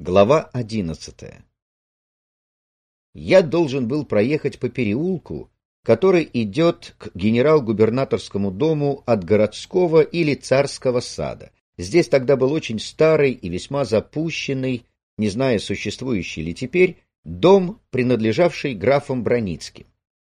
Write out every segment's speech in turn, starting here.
Глава одиннадцатая Я должен был проехать по переулку, который идет к генерал-губернаторскому дому от городского или царского сада. Здесь тогда был очень старый и весьма запущенный, не зная, существующий ли теперь, дом, принадлежавший графам Броницким.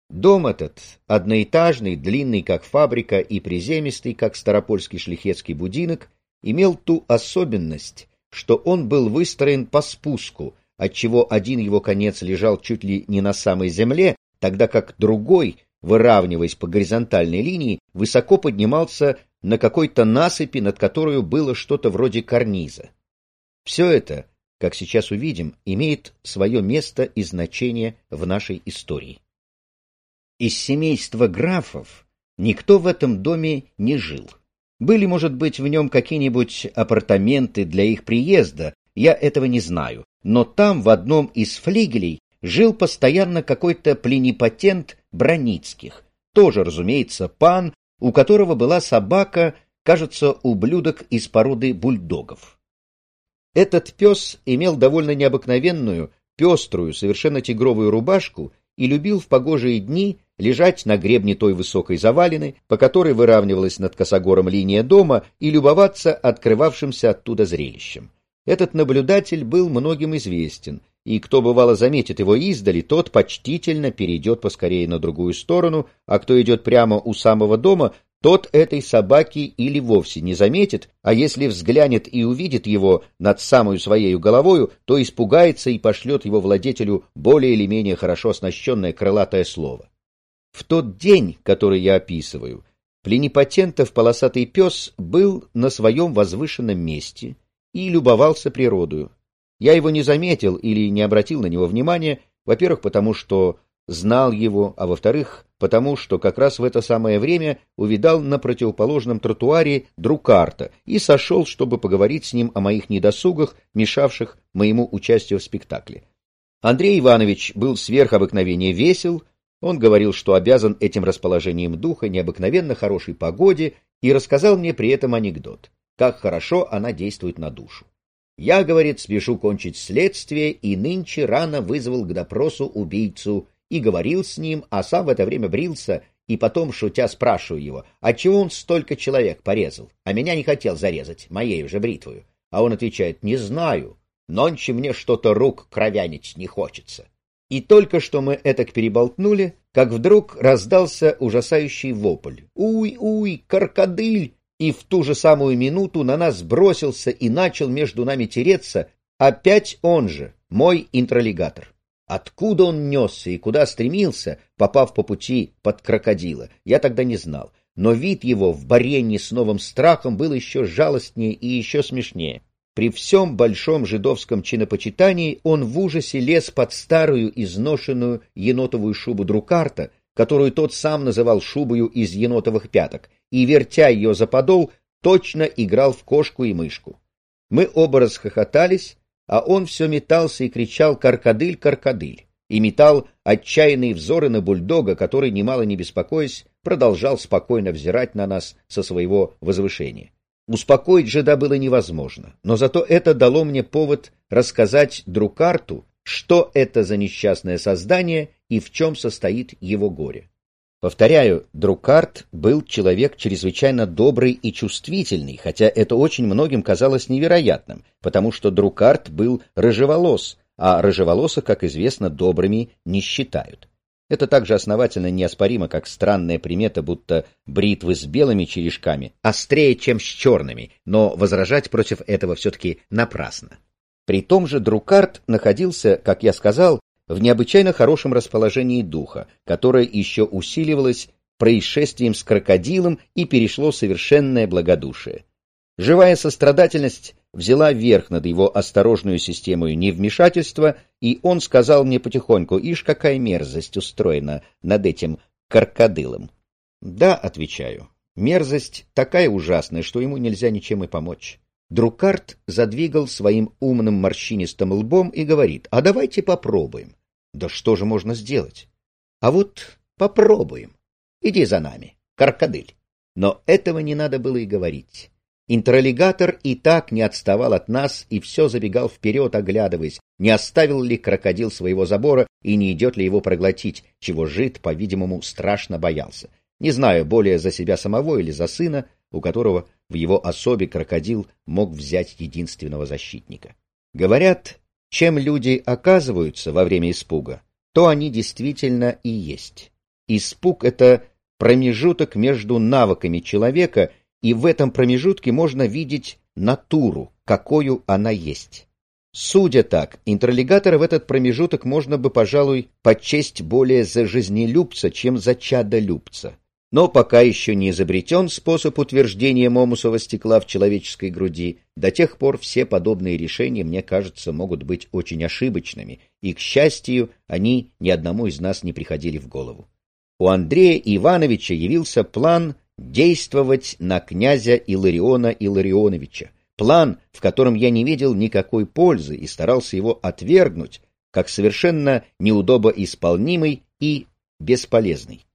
Дом этот, одноэтажный, длинный, как фабрика, и приземистый, как старопольский шлихетский будинок, имел ту особенность, что он был выстроен по спуску, отчего один его конец лежал чуть ли не на самой земле, тогда как другой, выравниваясь по горизонтальной линии, высоко поднимался на какой-то насыпи, над которой было что-то вроде карниза. Все это, как сейчас увидим, имеет свое место и значение в нашей истории. Из семейства графов никто в этом доме не жил. Были, может быть, в нем какие-нибудь апартаменты для их приезда, я этого не знаю, но там в одном из флигелей жил постоянно какой-то пленипотент Броницких, тоже, разумеется, пан, у которого была собака, кажется, ублюдок из породы бульдогов. Этот пес имел довольно необыкновенную, пеструю, совершенно тигровую рубашку и любил в погожие дни лежать на гребне той высокой завалины, по которой выравнивалась над косогором линия дома, и любоваться открывавшимся оттуда зрелищем. Этот наблюдатель был многим известен, и кто бывало заметит его издали, тот почтительно перейдет поскорее на другую сторону, а кто идет прямо у самого дома, тот этой собаки или вовсе не заметит, а если взглянет и увидит его над самую своей головою, то испугается и пошлет его владетелю более или менее хорошо оснащенное крылатое слово. В тот день, который я описываю, пленипотентов полосатый пес был на своем возвышенном месте и любовался природою. Я его не заметил или не обратил на него внимания, во-первых, потому что знал его, а во-вторых, потому что как раз в это самое время увидал на противоположном тротуаре Друкарта и сошел, чтобы поговорить с ним о моих недосугах, мешавших моему участию в спектакле. Андрей Иванович был сверх обыкновения весел, он говорил, что обязан этим расположением духа необыкновенно хорошей погоде и рассказал мне при этом анекдот, как хорошо она действует на душу. Я, говорит, спешу кончить следствие и нынче рано вызвал к допросу убийцу и говорил с ним, а сам в это время брился и потом, шутя, спрашиваю его, отчего он столько человек порезал, а меня не хотел зарезать, моей уже бритвою. А он отвечает, не знаю, нонче мне что-то рук кровянить не хочется. И только что мы этак переболтнули, как вдруг раздался ужасающий вопль. «Уй-уй, каркадыль!» И в ту же самую минуту на нас бросился и начал между нами тереться опять он же, мой интролегатор. Откуда он несся и куда стремился, попав по пути под крокодила, я тогда не знал, но вид его в борении с новым страхом был еще жалостнее и еще смешнее. При всем большом жидовском чинопочитании он в ужасе лез под старую изношенную енотовую шубу Друкарта, которую тот сам называл шубою из енотовых пяток, и, вертя ее за подол, точно играл в кошку и мышку. Мы оба расхохотались, а он все метался и кричал «Каркадыль, каркадыль!» и метал отчаянные взоры на бульдога, который, немало не беспокоясь, продолжал спокойно взирать на нас со своего возвышения. Успокоить жида было невозможно, но зато это дало мне повод рассказать Друкарту, что это за несчастное создание и в чем состоит его горе. Повторяю, Друкарт был человек чрезвычайно добрый и чувствительный, хотя это очень многим казалось невероятным, потому что Друкарт был рыжеволос, а рыжеволосых, как известно, добрыми не считают. Это также основательно неоспоримо, как странная примета, будто бритвы с белыми черешками острее, чем с черными, но возражать против этого все-таки напрасно. При том же Друкарт находился, как я сказал, в необычайно хорошем расположении духа, которое еще усиливалось происшествием с крокодилом и перешло совершенное благодушие. Живая сострадательность взяла верх над его осторожную системой невмешательства, и он сказал мне потихоньку, ишь, какая мерзость устроена над этим каркадылом. Да, отвечаю, мерзость такая ужасная, что ему нельзя ничем и помочь. Друкарт задвигал своим умным морщинистым лбом и говорит, а давайте попробуем. Да что же можно сделать? А вот попробуем. Иди за нами, каркадыль. Но этого не надо было и говорить. Интераллигатор и так не отставал от нас и все забегал вперед, оглядываясь, не оставил ли крокодил своего забора и не идет ли его проглотить, чего жид, по-видимому, страшно боялся. Не знаю, более за себя самого или за сына, у которого в его особе крокодил мог взять единственного защитника. Говорят, чем люди оказываются во время испуга, то они действительно и есть. Испуг — это промежуток между навыками человека и в этом промежутке можно видеть натуру, какую она есть. Судя так, интролегатора в этот промежуток можно бы, пожалуй, почесть более за жизнелюбца, чем за чадолюбца. Но пока еще не изобретен способ утверждения момусового стекла в человеческой груди, до тех пор все подобные решения, мне кажется, могут быть очень ошибочными, и, к счастью, они ни одному из нас не приходили в голову. У Андрея Ивановича явился план действовать на князя Илариона Иларионовича, план, в котором я не видел никакой пользы и старался его отвергнуть, как совершенно неудобоисполнимый и бесполезный.